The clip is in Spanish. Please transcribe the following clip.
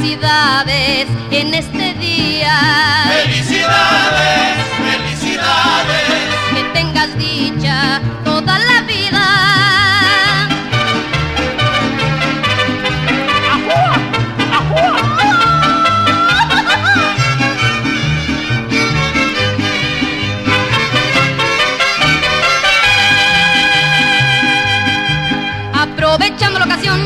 felicidades en este día. Felicidades, felicidades. Que tengas dicha toda la vida. Aprovechando la ocasión